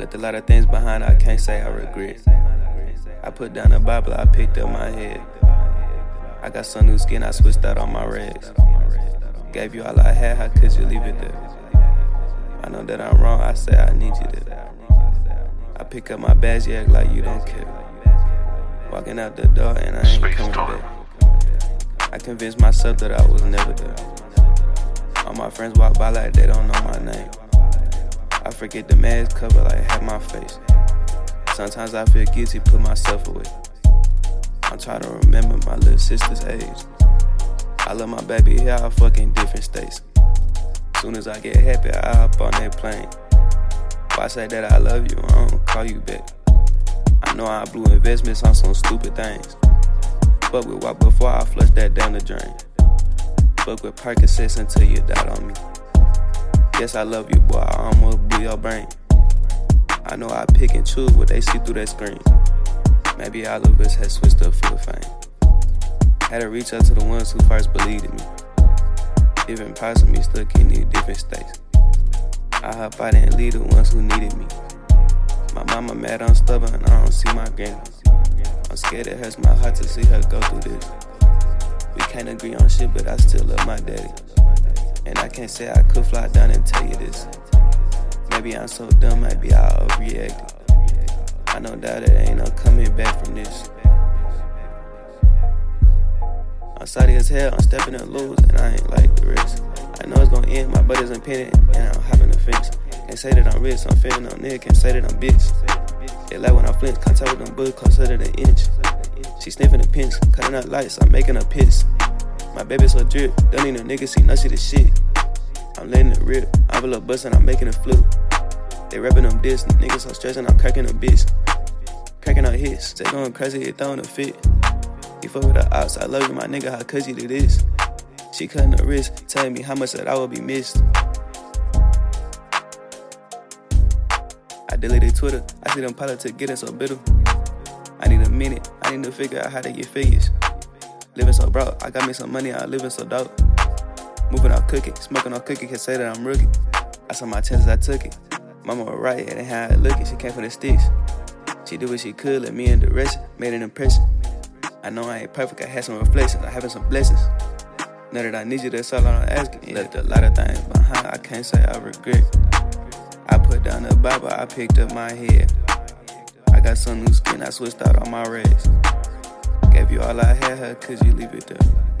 Left a lot of things behind, I can't say I regret. I put down the Bible, I picked up my head. I got some new skin, I switched out on my rags. Gave you all I had, how could you leave it there? I know that I'm wrong, I say I need you there. I pick up my bags, you act like you don't care. Walking out the door and I ain't coming back. I convinced myself that I was never there. All my friends walk by like they don't know my name. I forget the mask cover like half my face. Sometimes I feel guilty, put myself away. I'm trying to remember my little sister's age. I love my baby here, I fucking different states. Soon as I get happy, I hop on that plane. If I say that I love you, I don't call you back. I know I blew investments on some stupid things. Fuck with walk before I flush that down the drain. Fuck with Percocets until you die on me. Yes, I love you, boy. I almost blew your brain. I know I pick and choose what they see through that screen. Maybe all of us had switched up for the fame. Had to reach out to the ones who first believed in me. Even possibly stuck in these different states. I hope I didn't lead the ones who needed me. My mama mad I'm stubborn, I don't see my granny. I'm scared it hurts my heart to see her go through this. We can't agree on shit, but I still love my daddy. And I can't say I could fly down and tell you this. Maybe I'm so dumb, maybe I overreacted. I know that it ain't no coming back from this. I'm sorry as hell, I'm stepping to lose, and I ain't like the rest. I know it's gonna end, my buddies in panic, and I'm hopping the fence. Can't say that I'm rich, I'm feeling on nigga, can't say that I'm bitch. They like when I flinch, contact with them books, closer to the inch. She sniffing the pinch, cutting out lights, I'm making a piss. My baby so drip, don't need no nigga see no shit the shit. I'm letting it rip, I'm a envelope bustin', I'm making it flip. They rapping them diss, niggas so stressing, I'm cracking a bitch. Cracking out hits, they going crazy, it throwing a fit. You fuck with the ops, I love you, my nigga, how could you do this? She cutting the wrist, telling me how much that I will be missed. I deleted Twitter, I see them politics getting so bitter. I need a minute, I need to figure out how to get figures. Living so broke, I got me some money, I'm living so dope. Moving off cookie, smoking on cookie, can say that I'm rookie. I saw my chances, I took it. Mama was right, and how I looking, she came for the sticks. She did what she could, let me in the rest, made an impression. I know I ain't perfect, I had some reflections, I having some blessings. Now that I need you, that's all I'm asking. Left a lot of things behind, I can't say I regret. I put down the Bible, I picked up my head. I got some new skin, I switched out on my rags. Gave you all I had, how could you leave it there?